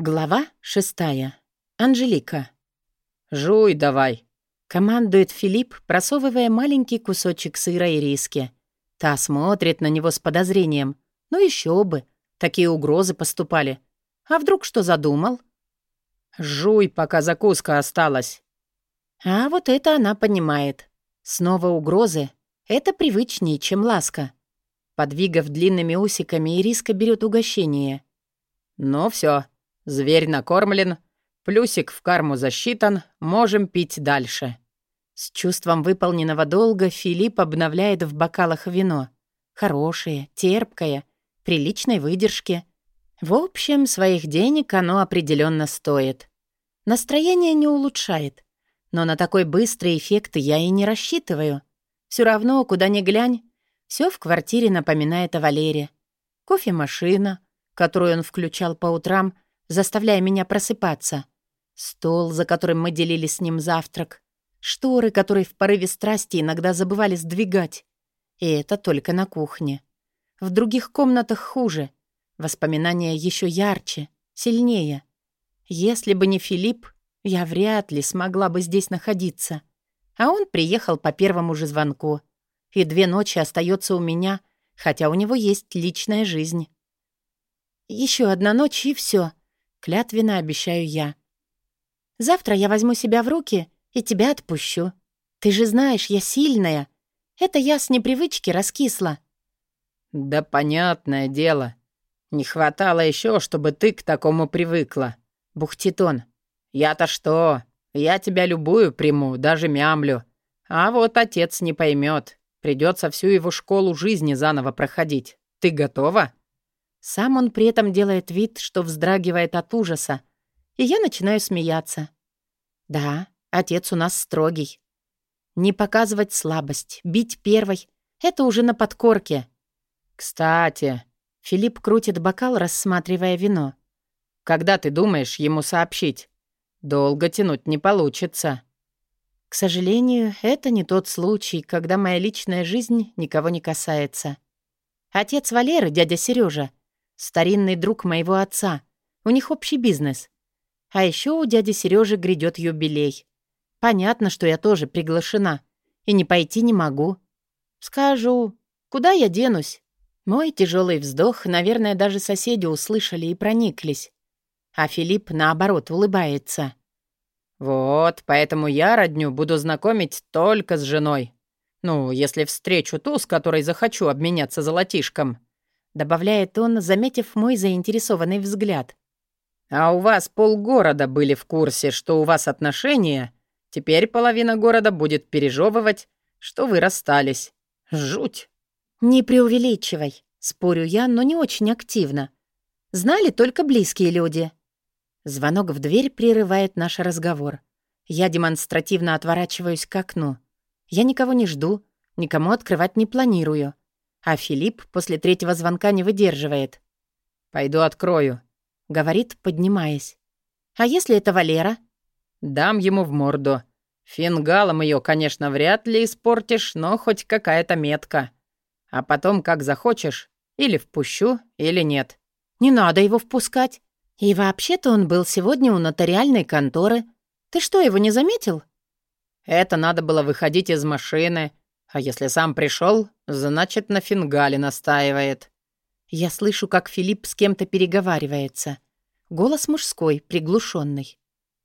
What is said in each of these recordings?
Глава шестая. Анжелика. «Жуй давай!» — командует Филипп, просовывая маленький кусочек сыра и риски. Та смотрит на него с подозрением. Ну еще бы, такие угрозы поступали. А вдруг что задумал? «Жуй, пока закуска осталась!» А вот это она понимает. Снова угрозы — это привычнее, чем ласка. Подвигав длинными усиками, Ириска берет угощение. «Ну все, Зверь накормлен, плюсик в карму засчитан, можем пить дальше». С чувством выполненного долга Филипп обновляет в бокалах вино. Хорошее, терпкое, приличной выдержки. В общем, своих денег оно определенно стоит. Настроение не улучшает. Но на такой быстрый эффект я и не рассчитываю. Все равно, куда ни глянь, все в квартире напоминает о Валере. Кофемашина, которую он включал по утрам — заставляя меня просыпаться. Стол, за которым мы делили с ним завтрак. Шторы, которые в порыве страсти иногда забывали сдвигать. И это только на кухне. В других комнатах хуже. Воспоминания еще ярче, сильнее. Если бы не Филипп, я вряд ли смогла бы здесь находиться. А он приехал по первому же звонку. И две ночи остается у меня, хотя у него есть личная жизнь. Еще одна ночь, и все. Клятвенно обещаю я. Завтра я возьму себя в руки и тебя отпущу. Ты же знаешь, я сильная. Это я с непривычки раскисла. Да понятное дело. Не хватало еще, чтобы ты к такому привыкла. Бухтит он. Я-то что? Я тебя любую приму, даже мямлю. А вот отец не поймет. Придется всю его школу жизни заново проходить. Ты готова? Сам он при этом делает вид, что вздрагивает от ужаса, и я начинаю смеяться. Да, отец у нас строгий. Не показывать слабость, бить первой — это уже на подкорке. Кстати, Филипп крутит бокал, рассматривая вино. Когда ты думаешь ему сообщить? Долго тянуть не получится. К сожалению, это не тот случай, когда моя личная жизнь никого не касается. Отец Валеры, дядя Сережа, Старинный друг моего отца. У них общий бизнес. А еще у дяди Сережи грядет юбилей. Понятно, что я тоже приглашена. И не пойти не могу. Скажу, куда я денусь? Мой тяжелый вздох, наверное, даже соседи услышали и прониклись. А Филипп, наоборот, улыбается. «Вот, поэтому я родню буду знакомить только с женой. Ну, если встречу ту, с которой захочу обменяться золотишком» добавляет он, заметив мой заинтересованный взгляд. «А у вас полгорода были в курсе, что у вас отношения. Теперь половина города будет пережевывать, что вы расстались. Жуть!» «Не преувеличивай», — спорю я, но не очень активно. Знали только близкие люди. Звонок в дверь прерывает наш разговор. Я демонстративно отворачиваюсь к окну. Я никого не жду, никому открывать не планирую. А Филипп после третьего звонка не выдерживает. «Пойду открою», — говорит, поднимаясь. «А если это Валера?» «Дам ему в морду. Фингалом ее, конечно, вряд ли испортишь, но хоть какая-то метка. А потом, как захочешь, или впущу, или нет». «Не надо его впускать. И вообще-то он был сегодня у нотариальной конторы. Ты что, его не заметил?» «Это надо было выходить из машины, а если сам пришел, значит, на фингале настаивает. Я слышу, как Филипп с кем-то переговаривается. Голос мужской, приглушенный.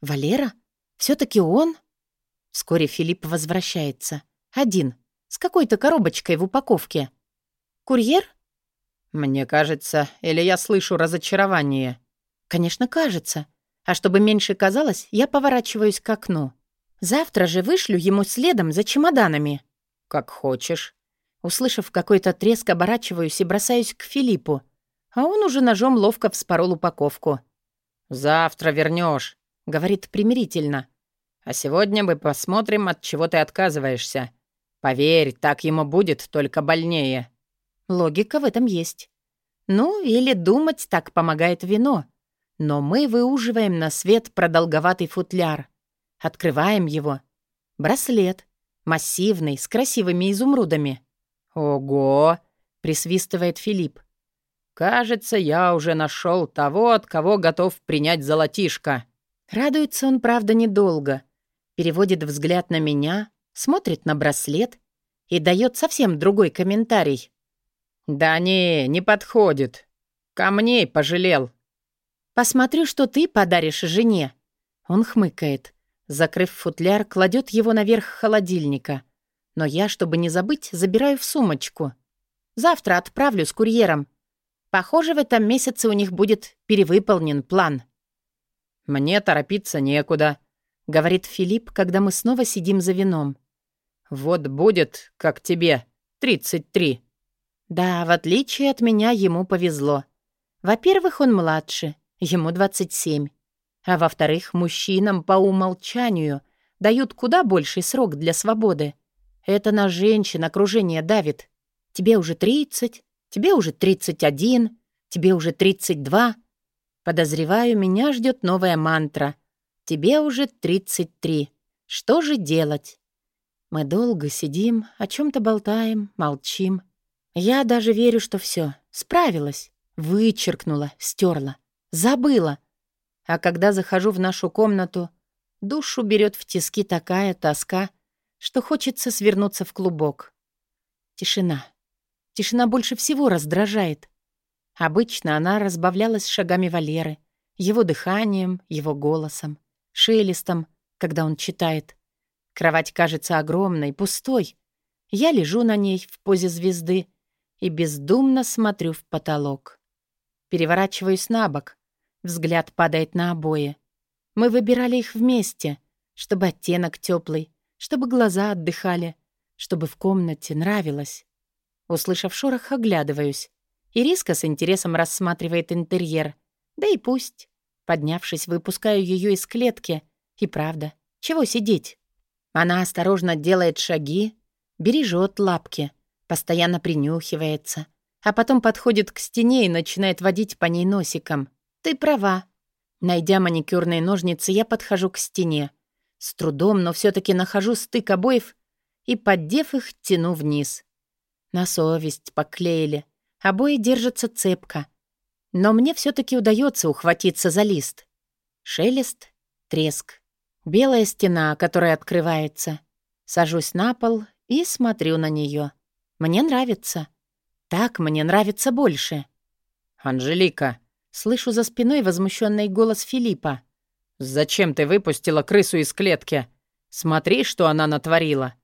«Валера? все таки он?» Вскоре Филипп возвращается. Один, с какой-то коробочкой в упаковке. «Курьер?» «Мне кажется, или я слышу разочарование?» «Конечно, кажется. А чтобы меньше казалось, я поворачиваюсь к окну. Завтра же вышлю ему следом за чемоданами». «Как хочешь». Услышав какой-то треск, оборачиваюсь и бросаюсь к Филиппу. А он уже ножом ловко вспорол упаковку. «Завтра вернешь, говорит примирительно. «А сегодня мы посмотрим, от чего ты отказываешься. Поверь, так ему будет только больнее». Логика в этом есть. Ну, или думать так помогает вино. Но мы выуживаем на свет продолговатый футляр. Открываем его. Браслет. Массивный, с красивыми изумрудами. «Ого!» — присвистывает Филипп. Кажется, я уже нашел того, от кого готов принять золотишко». Радуется он, правда, недолго. Переводит взгляд на меня, смотрит на браслет и дает совсем другой комментарий. «Да не, не подходит. Камней пожалел». «Посмотрю, что ты подаришь жене». Он хмыкает. Закрыв футляр, кладет его наверх холодильника. Но я, чтобы не забыть, забираю в сумочку. Завтра отправлю с курьером. Похоже, в этом месяце у них будет перевыполнен план. «Мне торопиться некуда», — говорит Филипп, когда мы снова сидим за вином. «Вот будет, как тебе, тридцать три». Да, в отличие от меня, ему повезло. Во-первых, он младше, ему двадцать семь. А во-вторых, мужчинам по умолчанию дают куда больший срок для свободы. Это на женщин окружение давит. Тебе уже 30, тебе уже 31, тебе уже 32. Подозреваю, меня ждет новая мантра. Тебе уже 33. Что же делать? Мы долго сидим, о чем то болтаем, молчим. Я даже верю, что все, справилась, вычеркнула, стерла, забыла — а когда захожу в нашу комнату, душу берет в тиски такая тоска, что хочется свернуться в клубок. Тишина. Тишина больше всего раздражает. Обычно она разбавлялась шагами Валеры, его дыханием, его голосом, шелестом, когда он читает. Кровать кажется огромной, пустой. Я лежу на ней в позе звезды и бездумно смотрю в потолок. Переворачиваюсь на бок, Взгляд падает на обои. Мы выбирали их вместе, чтобы оттенок теплый, чтобы глаза отдыхали, чтобы в комнате нравилось. Услышав шорох, оглядываюсь. Ириска с интересом рассматривает интерьер. Да и пусть. Поднявшись, выпускаю ее из клетки. И правда, чего сидеть? Она осторожно делает шаги, бережет лапки, постоянно принюхивается, а потом подходит к стене и начинает водить по ней носиком. «Ты права». Найдя маникюрные ножницы, я подхожу к стене. С трудом, но все таки нахожу стык обоев и, поддев их, тяну вниз. На совесть поклеили. Обои держатся цепко. Но мне все таки удается ухватиться за лист. Шелест, треск. Белая стена, которая открывается. Сажусь на пол и смотрю на нее. Мне нравится. Так мне нравится больше. «Анжелика», Слышу за спиной возмущенный голос Филиппа. «Зачем ты выпустила крысу из клетки? Смотри, что она натворила».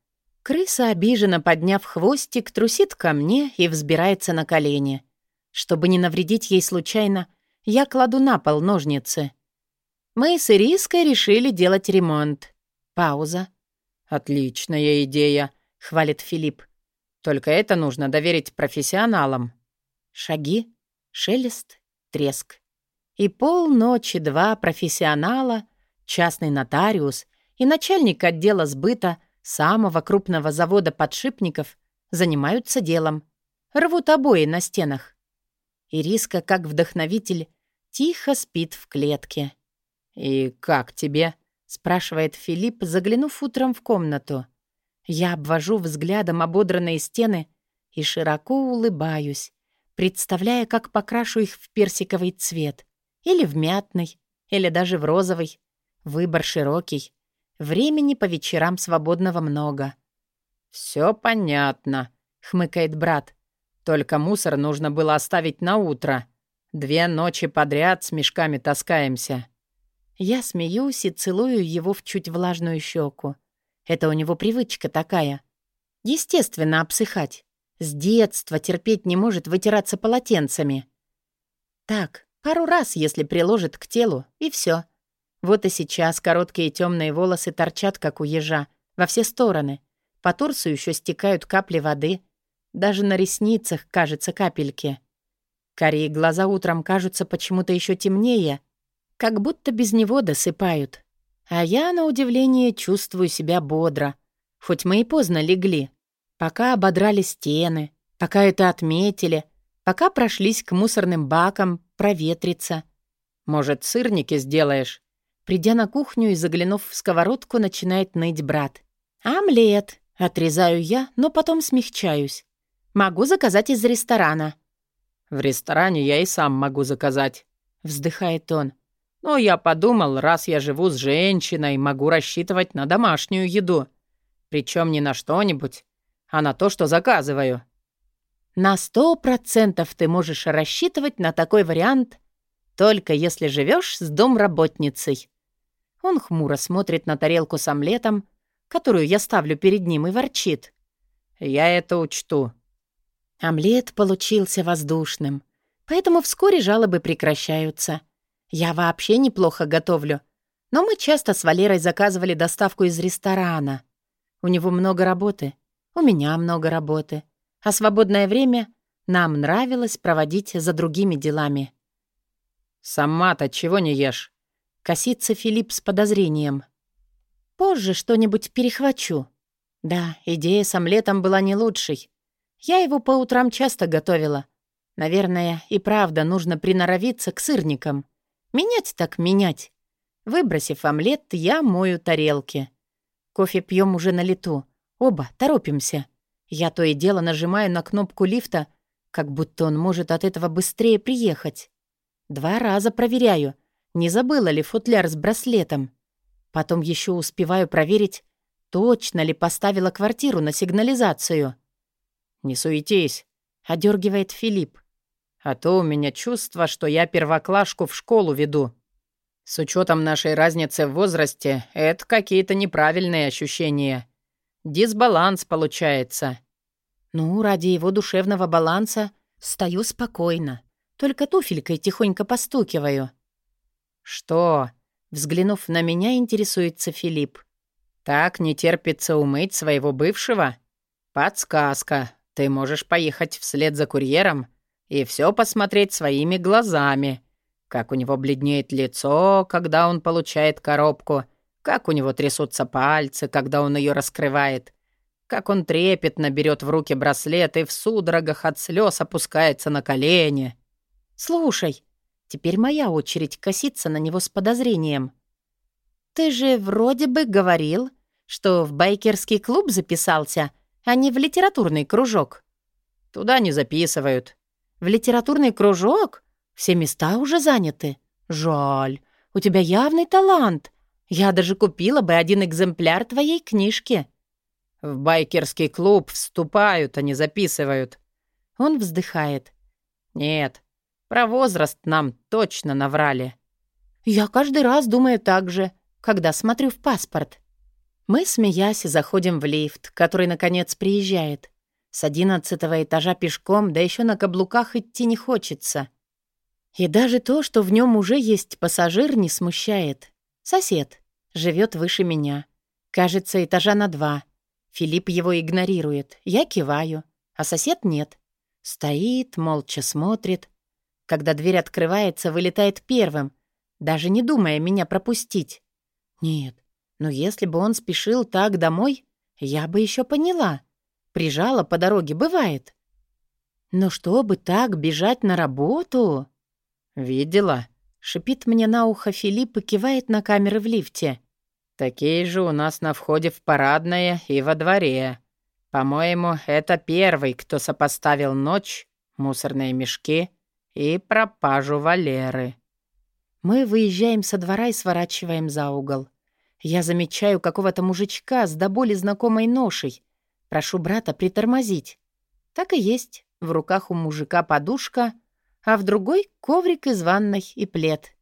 Крыса, обиженно подняв хвостик, трусит ко мне и взбирается на колени. Чтобы не навредить ей случайно, я кладу на пол ножницы. Мы с Ириской решили делать ремонт. Пауза. «Отличная идея», — хвалит Филипп. «Только это нужно доверить профессионалам». Шаги, шелест, треск. И полночи два профессионала, частный нотариус и начальник отдела сбыта самого крупного завода подшипников занимаются делом. Рвут обои на стенах. Ириска, как вдохновитель, тихо спит в клетке. «И как тебе?» — спрашивает Филипп, заглянув утром в комнату. Я обвожу взглядом ободранные стены и широко улыбаюсь, представляя, как покрашу их в персиковый цвет. Или в мятный, или даже в розовый. Выбор широкий. Времени по вечерам свободного много. «Все понятно», — хмыкает брат. «Только мусор нужно было оставить на утро. Две ночи подряд с мешками таскаемся». Я смеюсь и целую его в чуть влажную щеку. Это у него привычка такая. Естественно, обсыхать. С детства терпеть не может вытираться полотенцами. Так, пару раз, если приложит к телу, и все. Вот и сейчас короткие темные волосы торчат, как у ежа, во все стороны. По торсу еще стекают капли воды. Даже на ресницах, кажется, капельки. Карие глаза утром кажутся почему-то еще темнее, как будто без него досыпают. А я, на удивление, чувствую себя бодро. Хоть мы и поздно легли. Пока ободрали стены, пока это отметили, пока прошлись к мусорным бакам проветриться. «Может, сырники сделаешь?» Придя на кухню и заглянув в сковородку, начинает ныть брат. «Омлет!» — отрезаю я, но потом смягчаюсь. «Могу заказать из ресторана». В ресторане я и сам могу заказать», — вздыхает он. «Но я подумал, раз я живу с женщиной, могу рассчитывать на домашнюю еду. Причем не на что-нибудь, а на то, что заказываю». «На сто процентов ты можешь рассчитывать на такой вариант, только если живешь с домработницей». Он хмуро смотрит на тарелку с омлетом, которую я ставлю перед ним, и ворчит. «Я это учту». Омлет получился воздушным, поэтому вскоре жалобы прекращаются. Я вообще неплохо готовлю, но мы часто с Валерой заказывали доставку из ресторана. У него много работы, у меня много работы, а свободное время нам нравилось проводить за другими делами. «Сама-то чего не ешь?» — косится Филипп с подозрением. «Позже что-нибудь перехвачу». Да, идея с омлетом была не лучшей. Я его по утрам часто готовила. Наверное, и правда нужно приноровиться к сырникам. Менять так менять. Выбросив омлет, я мою тарелки. Кофе пьем уже на лету. Оба торопимся. Я то и дело нажимаю на кнопку лифта, как будто он может от этого быстрее приехать. Два раза проверяю, не забыла ли футляр с браслетом. Потом еще успеваю проверить, точно ли поставила квартиру на сигнализацию. «Не суетись», — одергивает Филипп. «А то у меня чувство, что я первоклашку в школу веду. С учетом нашей разницы в возрасте, это какие-то неправильные ощущения. Дисбаланс получается». «Ну, ради его душевного баланса стою спокойно. Только туфелькой тихонько постукиваю». «Что?» — взглянув на меня, интересуется Филипп. «Так не терпится умыть своего бывшего?» «Подсказка. Ты можешь поехать вслед за курьером и все посмотреть своими глазами. Как у него бледнеет лицо, когда он получает коробку, как у него трясутся пальцы, когда он ее раскрывает, как он трепетно берет в руки браслет и в судорогах от слез опускается на колени. «Слушай, теперь моя очередь коситься на него с подозрением. Ты же вроде бы говорил, что в байкерский клуб записался — а не в литературный кружок. Туда не записывают. В литературный кружок? Все места уже заняты. Жаль. У тебя явный талант. Я даже купила бы один экземпляр твоей книжки. В байкерский клуб вступают, а не записывают. Он вздыхает. Нет, про возраст нам точно наврали. Я каждый раз думаю так же, когда смотрю в паспорт. Мы, смеясь, заходим в лифт, который, наконец, приезжает. С одиннадцатого этажа пешком, да еще на каблуках идти не хочется. И даже то, что в нем уже есть пассажир, не смущает. Сосед. Живет выше меня. Кажется, этажа на два. Филипп его игнорирует. Я киваю, а сосед нет. Стоит, молча смотрит. Когда дверь открывается, вылетает первым, даже не думая меня пропустить. Нет, но если бы он спешил так домой, я бы еще поняла. Прижала по дороге, бывает. Но чтобы так бежать на работу... «Видела?» — шипит мне на ухо Филипп и кивает на камеры в лифте. «Такие же у нас на входе в парадное и во дворе. По-моему, это первый, кто сопоставил ночь, мусорные мешки и пропажу Валеры». Мы выезжаем со двора и сворачиваем за угол. Я замечаю какого-то мужичка с до боли знакомой ношей. Прошу брата притормозить. Так и есть. В руках у мужика подушка, а в другой — коврик из ванной и плед.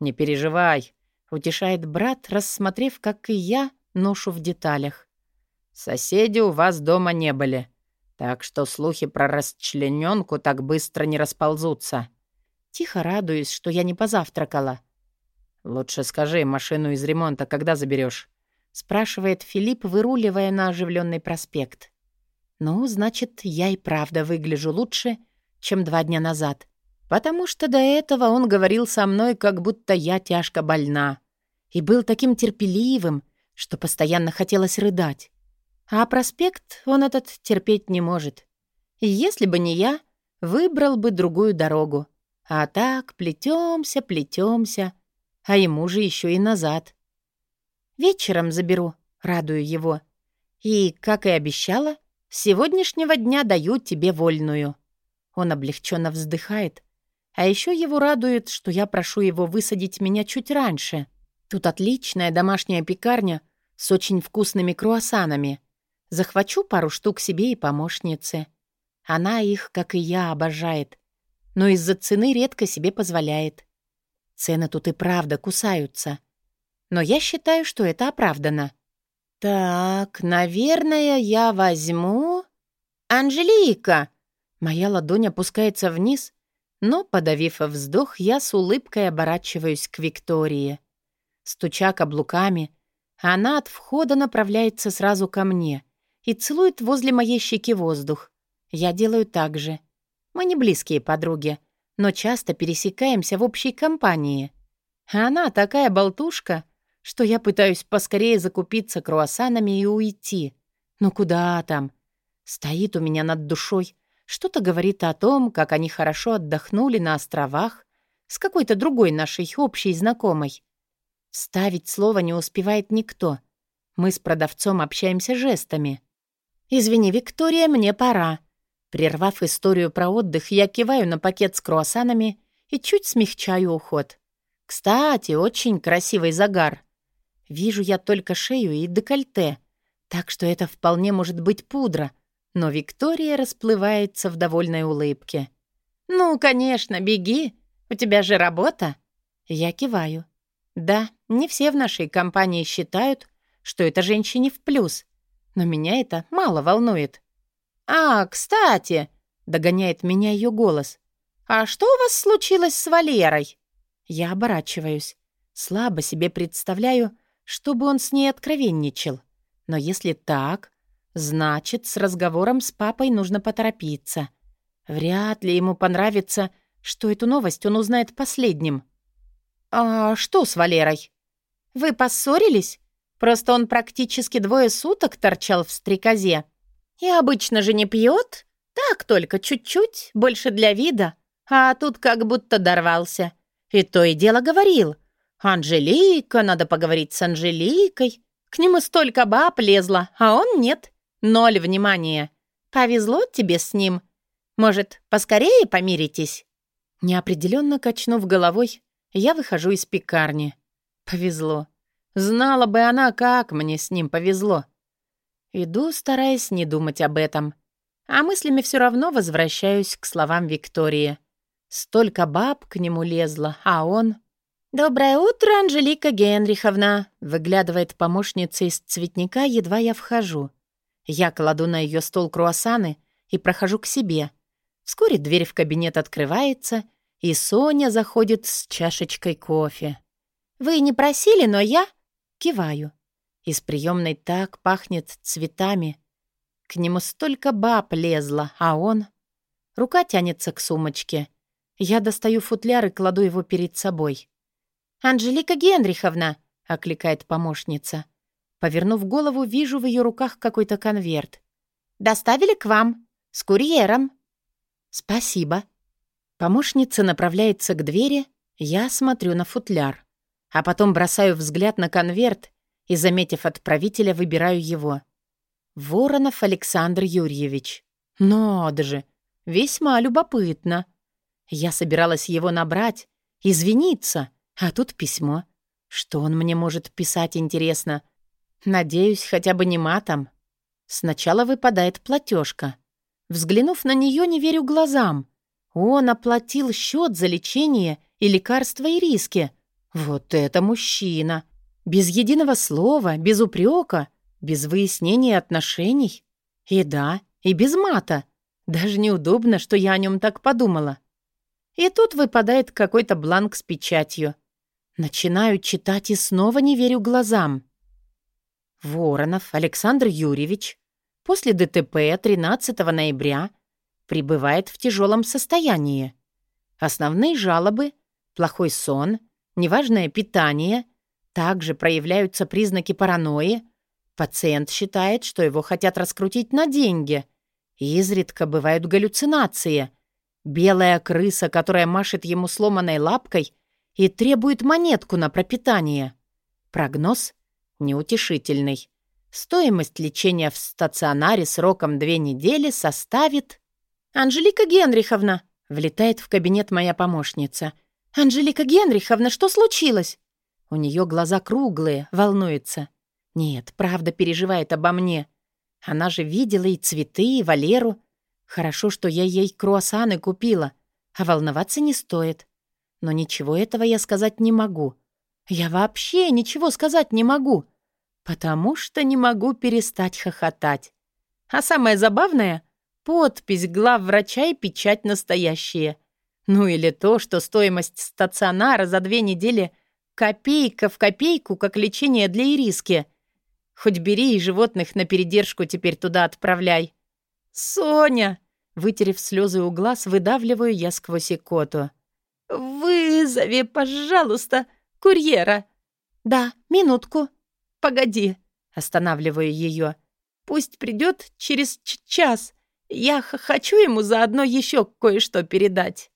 «Не переживай», — утешает брат, рассмотрев, как и я, ношу в деталях. «Соседи у вас дома не были, так что слухи про расчлененку так быстро не расползутся». Тихо радуюсь, что я не позавтракала. «Лучше скажи, машину из ремонта когда заберешь? спрашивает Филипп, выруливая на оживленный проспект. «Ну, значит, я и правда выгляжу лучше, чем два дня назад, потому что до этого он говорил со мной, как будто я тяжко больна, и был таким терпеливым, что постоянно хотелось рыдать. А проспект он этот терпеть не может. И если бы не я, выбрал бы другую дорогу. А так плетемся, плетемся, а ему же еще и назад. Вечером заберу, радую его. И, как и обещала, с сегодняшнего дня даю тебе вольную. Он облегченно вздыхает. А еще его радует, что я прошу его высадить меня чуть раньше. Тут отличная домашняя пекарня с очень вкусными круассанами. Захвачу пару штук себе и помощнице. Она их, как и я, обожает. Но из-за цены редко себе позволяет. Цены тут и правда кусаются. Но я считаю, что это оправдано. Так, наверное, я возьму... «Анжелика!» Моя ладонь опускается вниз, но, подавив вздох, я с улыбкой оборачиваюсь к Виктории. Стуча каблуками, она от входа направляется сразу ко мне и целует возле моей щеки воздух. Я делаю так же. Мы не близкие подруги, но часто пересекаемся в общей компании. Она такая болтушка, что я пытаюсь поскорее закупиться круассанами и уйти. Ну куда там? Стоит у меня над душой, что-то говорит о том, как они хорошо отдохнули на островах с какой-то другой нашей общей знакомой. Вставить слово не успевает никто. Мы с продавцом общаемся жестами. «Извини, Виктория, мне пора». Прервав историю про отдых, я киваю на пакет с круассанами и чуть смягчаю уход. Кстати, очень красивый загар. Вижу я только шею и декольте, так что это вполне может быть пудра. Но Виктория расплывается в довольной улыбке. «Ну, конечно, беги. У тебя же работа». Я киваю. Да, не все в нашей компании считают, что это женщине в плюс, но меня это мало волнует. «А, кстати», — догоняет меня ее голос, «а что у вас случилось с Валерой?» Я оборачиваюсь. Слабо себе представляю, чтобы он с ней откровенничал. Но если так, значит, с разговором с папой нужно поторопиться. Вряд ли ему понравится, что эту новость он узнает последним. «А что с Валерой?» «Вы поссорились? Просто он практически двое суток торчал в стрекозе. И обычно же не пьет, так только чуть-чуть, больше для вида. А тут как будто дорвался. И то и дело говорил. «Анжелика, надо поговорить с Анжеликой». К нему столько баб лезло, а он нет. Ноль внимания. Повезло тебе с ним. Может, поскорее помиритесь?» Неопределенно качнув головой, я выхожу из пекарни. Повезло. Знала бы она, как мне с ним повезло. Иду, стараясь не думать об этом. А мыслями все равно возвращаюсь к словам Виктории. Столько баб к нему лезло, а он... «Доброе утро, Анжелика Генриховна!» Выглядывает помощница из цветника, едва я вхожу. Я кладу на ее стол круассаны и прохожу к себе. Вскоре дверь в кабинет открывается, и Соня заходит с чашечкой кофе. «Вы не просили, но я...» Киваю. Из приемной так пахнет цветами. К нему столько баб лезло, а он... Рука тянется к сумочке. Я достаю футляр и кладу его перед собой. «Анжелика Генриховна!» — окликает помощница. Повернув голову, вижу в ее руках какой-то конверт. «Доставили к вам. С курьером». «Спасибо», Помощница направляется к двери, я смотрю на футляр. А потом бросаю взгляд на конверт и, заметив отправителя, выбираю его. Воронов Александр Юрьевич. Надо же, весьма любопытно. Я собиралась его набрать, извиниться, а тут письмо. Что он мне может писать, интересно? Надеюсь, хотя бы не матом. Сначала выпадает платежка. Взглянув на нее, не верю глазам. Он оплатил счет за лечение и лекарства и риски. Вот это мужчина! Без единого слова, без упрека, без выяснения отношений. И да, и без мата. Даже неудобно, что я о нем так подумала. И тут выпадает какой-то бланк с печатью. Начинаю читать и снова не верю глазам. Воронов Александр Юрьевич после ДТП 13 ноября пребывает в тяжелом состоянии. Основные жалобы – плохой сон, неважное питание, также проявляются признаки паранойи. Пациент считает, что его хотят раскрутить на деньги. Изредка бывают галлюцинации. Белая крыса, которая машет ему сломанной лапкой и требует монетку на пропитание. Прогноз неутешительный. Стоимость лечения в стационаре сроком две недели составит «Анжелика Генриховна!» — влетает в кабинет моя помощница. «Анжелика Генриховна, что случилось?» У нее глаза круглые, волнуется. Нет, правда переживает обо мне. Она же видела и цветы, и Валеру. Хорошо, что я ей круассаны купила, а волноваться не стоит. Но ничего этого я сказать не могу. Я вообще ничего сказать не могу, потому что не могу перестать хохотать. А самое забавное — подпись главврача и печать настоящие. Ну или то, что стоимость стационара за две недели копейка в копейку, как лечение для ириски. Хоть бери и животных на передержку теперь туда отправляй. «Соня!» — вытерев слезы у глаз, выдавливаю я сквозь икоту. «Вызови, пожалуйста, курьера!» «Да, минутку. Погоди!» — останавливаю ее. «Пусть придет через час. Я хочу ему заодно еще кое-что передать».